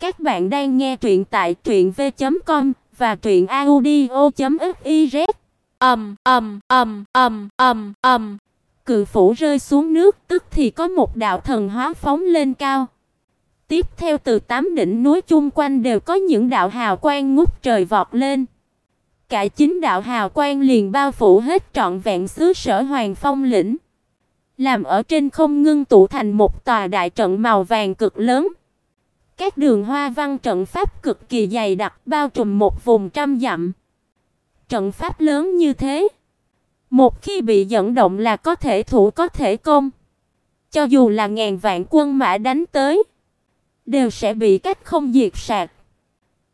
Các bạn đang nghe truyện tại truyệnv.com và truyệnaudio.fiz. Ầm ầm ầm ầm ầm ầm. Cự phủ rơi xuống nước, tức thì có một đạo thần hóa phóng lên cao. Tiếp theo từ tám đỉnh núi chung quanh đều có những đạo hào quang ngút trời vọt lên. Cả chín đạo hào quang liền bao phủ hết trọn vẹn xứ sở Hoàng Phong lĩnh, làm ở trên không ngưng tụ thành một tòa đại trận màu vàng cực lớn. Các đường hoa văn trận pháp cực kỳ dày đặc, bao trùm một vùng trăm dặm. Trận pháp lớn như thế, một khi bị dẫn động là có thể thủ có thể công. Cho dù là ngàn vạn quân mã đánh tới, đều sẽ bị cách không diệt sạc.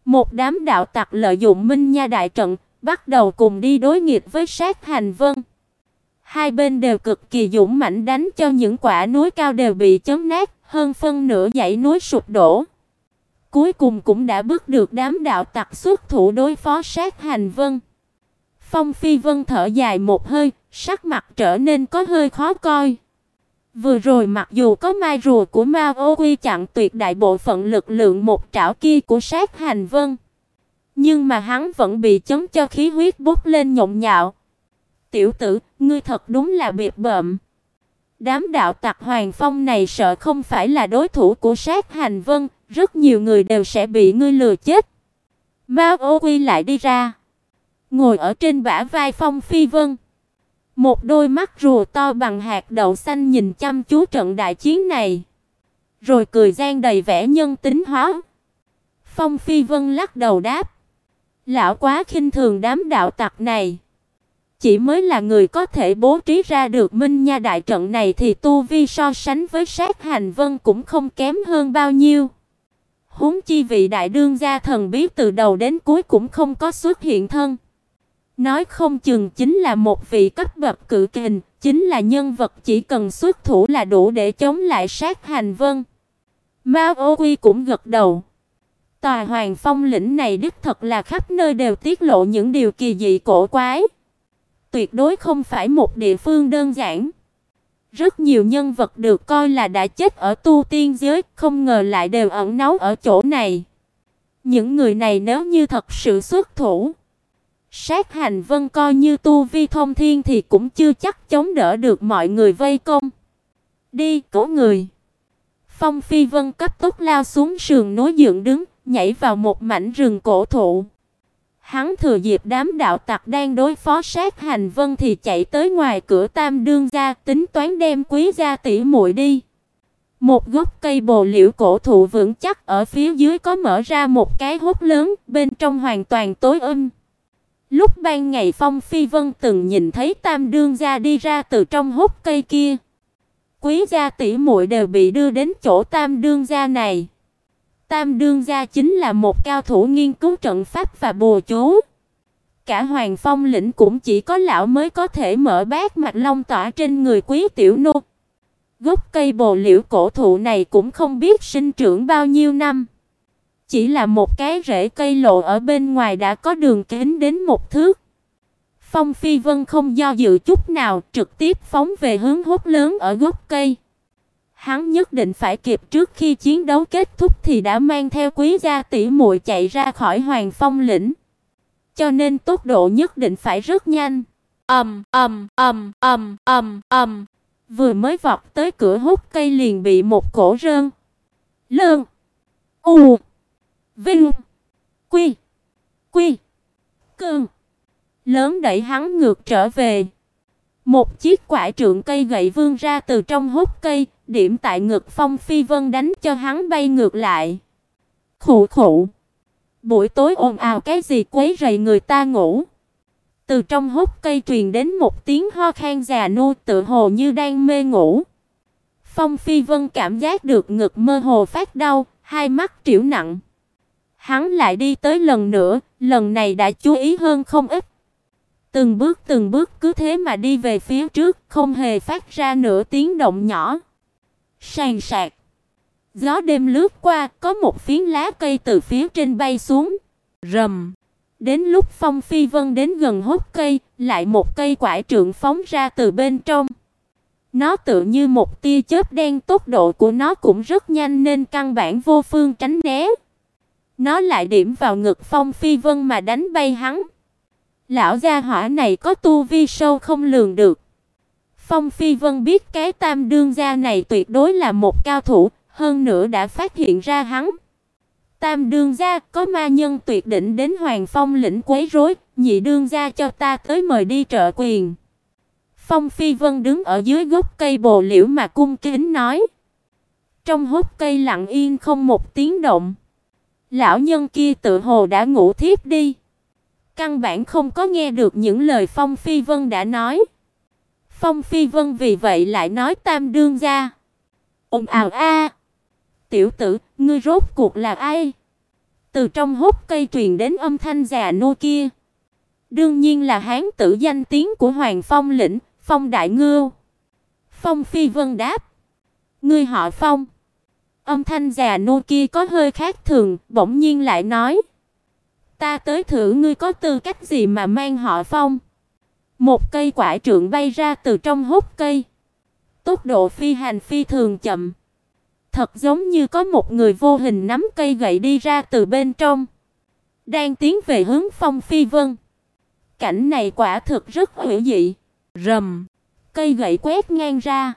Một đám đạo tặc lợi dụng Minh Nha đại trận, bắt đầu cùng đi đối nghịch với Sát Hành Vân. Hai bên đều cực kỳ dũng mãnh đánh cho những quả núi cao đều bị chấn nát, hơn phân nửa dãy núi sụp đổ. Cuối cùng cũng đã bước được đám đạo tặc xuất thủ đối phó Sát Hành Vân. Phong Phi Vân thở dài một hơi, sắc mặt trở nên có hơi khó coi. Vừa rồi mặc dù có mai rùa của Ma Ô Quy chặn tuyệt đại bộ phận lực lượng một trảo kia của Sát Hành Vân, nhưng mà hắn vẫn bị chấn cho khí huyết bốc lên nhộn nhạo. "Tiểu tử, ngươi thật đúng là biệt bợm." Đám đạo tặc Hoàng Phong này sợ không phải là đối thủ của Sát Hành Vân, rất nhiều người đều sẽ bị ngươi lừa chết. Mao Ô Quy lại đi ra, ngồi ở trên bả vai Phong Phi Vân. Một đôi mắt rùa to bằng hạt đậu xanh nhìn chăm chú trận đại chiến này, rồi cười gian đầy vẻ nhân tính hóa. Phong Phi Vân lắc đầu đáp: "Lão quá khinh thường đám đạo tặc này, chỉ mới là người có thể bố trí ra được Minh Nha đại trận này thì tu vi so sánh với Sát Hành Vân cũng không kém hơn bao nhiêu." Huống chi vị đại đương gia thần bí từ đầu đến cuối cũng không có xuất hiện thân. Nói không chừng chính là một vị cấp bậc cự kình, chính là nhân vật chỉ cần xuất thủ là đủ để chống lại sát hành vân. Mao Ô Quy cũng gật đầu. Tòa Hoàng Phong lĩnh này đích thật là khắp nơi đều tiết lộ những điều kỳ dị cổ quái. Tuyệt đối không phải một địa phương đơn giản. Rất nhiều nhân vật được coi là đã chết ở tu tiên giới, không ngờ lại đều ẩn náu ở chỗ này. Những người này nếu như thật sự xuất thủ, Sát Hành Vân coi như tu vi thông thiên thì cũng chưa chắc chống đỡ được mọi người vây công. Đi, cổ người. Phong Phi Vân cấp tốc lao xuống sườn núi dựng đứng, nhảy vào một mảnh rừng cổ thụ. Hắn thừa dịp đám đạo tặc đang đối phó sát hành vân thì chạy tới ngoài cửa Tam đương gia, tính toán đem quý gia tỷ muội đi. Một gốc cây bồ liễu cổ thụ vững chắc ở phía dưới có mở ra một cái hốc lớn, bên trong hoàn toàn tối âm. Lúc ban ngày Phong Phi Vân từng nhìn thấy Tam đương gia đi ra từ trong hốc cây kia. Quý gia tỷ muội đều bị đưa đến chỗ Tam đương gia này. Tam đương gia chính là một cao thủ nghiên cứu trận pháp và bùa chú. Cả Hoàng Phong lĩnh cũng chỉ có lão mới có thể mở bát mạch long tỏa trên người quý tiểu nô. Gốc cây bồ liễu cổ thụ này cũng không biết sinh trưởng bao nhiêu năm. Chỉ là một cái rễ cây lộ ở bên ngoài đã có đường kính đến một thước. Phong Phi Vân không do dự chút nào, trực tiếp phóng về hướng hốc lớn ở gốc cây. Hắn nhất định phải kịp trước khi chiến đấu kết thúc thì đã mang theo quý gia tỷ muội chạy ra khỏi Hoàng Phong lĩnh. Cho nên tốc độ nhất định phải rất nhanh. Ầm ầm ầm ầm ầm ầm. Vừa mới vọt tới cửa hút cây liền bị một cổ rơn. Lơn. U. Vinh. Quy. Quy. Cương. Lớn đẩy hắn ngược trở về. Một chiếc quải trượng cây gậy vươn ra từ trong hốc cây, điểm tại ngực Phong Phi Vân đánh cho hắn bay ngược lại. Khụ khụ. Buổi tối ồn ào cái gì quấy rầy người ta ngủ. Từ trong hốc cây truyền đến một tiếng ho khan già nô tự hồ như đang mê ngủ. Phong Phi Vân cảm giác được ngực mơ hồ phát đau, hai mắt triểu nặng. Hắn lại đi tới lần nữa, lần này đã chú ý hơn không ít. Từng bước từng bước cứ thế mà đi về phía trước, không hề phát ra nửa tiếng động nhỏ. Sàn sạc. Gió đêm lướt qua, có một phiến lá cây từ phía trên bay xuống. Rầm. Đến lúc Phong Phi Vân đến gần hốc cây, lại một cây quải trượng phóng ra từ bên trong. Nó tự như một tia chớp đen, tốc độ của nó cũng rất nhanh nên căn bản vô phương tránh né. Nó lại điểm vào ngực Phong Phi Vân mà đánh bay hắn. Lão gia hỏa này có tu vi sâu không lường được. Phong Phi Vân biết cái Tam đương gia này tuyệt đối là một cao thủ, hơn nữa đã phát hiện ra hắn. Tam đương gia có ma nhân tuyệt đỉnh đến Hoàng Phong lĩnh quấy rối, nhị đương gia cho ta tới mời đi trợ quyền. Phong Phi Vân đứng ở dưới gốc cây bồ liễu mà cung kính nói. Trong hốc cây lặng yên không một tiếng động. Lão nhân kia tự hồ đã ngủ thiếp đi. Căn bản không có nghe được những lời Phong Phi Vân đã nói. Phong Phi Vân vì vậy lại nói tam đương gia. Ông ào a. Tiểu tử, ngươi rốt cuộc là ai? Từ trong hốc cây truyền đến âm thanh già nô kia. Đương nhiên là hán tử danh tiếng của Hoàng Phong lĩnh, Phong Đại Ngưu. Phong Phi Vân đáp: "Ngươi họ Phong?" Âm thanh già nô kia có hơi khác thường, bỗng nhiên lại nói: "Ta tới thử ngươi có tư cách gì mà mang họ Phong?" Một cây quải trượng bay ra từ trong hốc cây. Tốc độ phi hành phi thường chậm, thật giống như có một người vô hình nắm cây gậy đi ra từ bên trong, đang tiến về hướng Phong Phi Vân. Cảnh này quả thực rất hữu dị. Rầm, cây gậy quét ngang ra.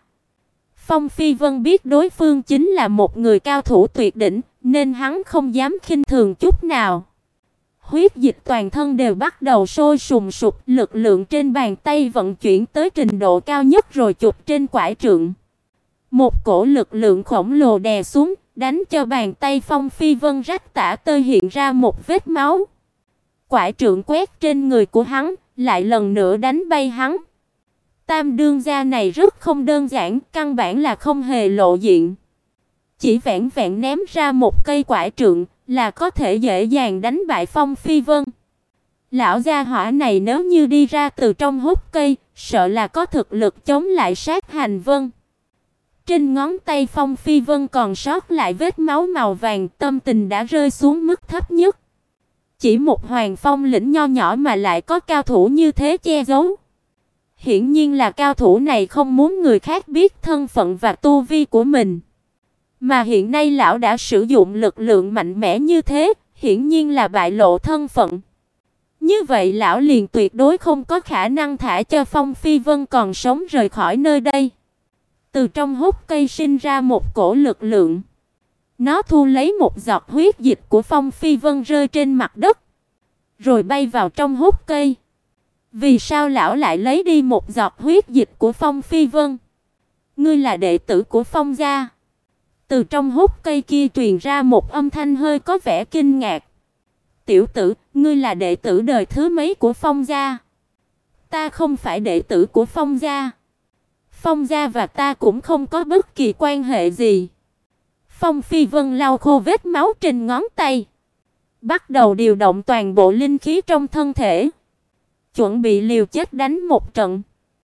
Phong Phi Vân biết đối phương chính là một người cao thủ tuyệt đỉnh, nên hắn không dám khinh thường chút nào. Huyết dịch toàn thân đều bắt đầu sôi sùng sục, lực lượng trên bàn tay vận chuyển tới trình độ cao nhất rồi chụp trên quải trượng. Một cổ lực lượng khổng lồ đè xuống, đánh cho bàn tay Phong Phi Vân rách tả tơi hiện ra một vết máu. Quải trượng quét trên người của hắn, lại lần nữa đánh bay hắn. Tam đương gia này rất không đơn giản, căn bản là không hề lộ diện. Chỉ vẹn vẹn ném ra một cây quải trượng là có thể dễ dàng đánh bại Phong Phi Vân. Lão gia hỏa này nếu như đi ra từ trong hốc cây, sợ là có thực lực chống lại sát hành vân. Trên ngón tay Phong Phi Vân còn sót lại vết máu màu vàng, tâm tình đã rơi xuống mức thấp nhất. Chỉ một Hoàng Phong lĩnh nho nhỏ mà lại có cao thủ như thế che giấu. Hiển nhiên là cao thủ này không muốn người khác biết thân phận và tu vi của mình. Mà hiện nay lão đã sử dụng lực lượng mạnh mẽ như thế, hiển nhiên là bại lộ thân phận. Như vậy lão liền tuyệt đối không có khả năng thả cho Phong Phi Vân còn sống rời khỏi nơi đây. Từ trong hốc cây sinh ra một cổ lực lượng. Nó thu lấy một giọt huyết dịch của Phong Phi Vân rơi trên mặt đất, rồi bay vào trong hốc cây. Vì sao lão lại lấy đi một giọt huyết dịch của Phong Phi Vân? Ngươi là đệ tử của Phong gia. Từ trong hốc cây kia truyền ra một âm thanh hơi có vẻ kinh ngạc. "Tiểu tử, ngươi là đệ tử đời thứ mấy của Phong gia?" "Ta không phải đệ tử của Phong gia." Phong gia và ta cũng không có bất kỳ quan hệ gì. Phong Phi Vân lau khô vết máu trên ngón tay, bắt đầu điều động toàn bộ linh khí trong thân thể, chuẩn bị liều chết đánh một trận.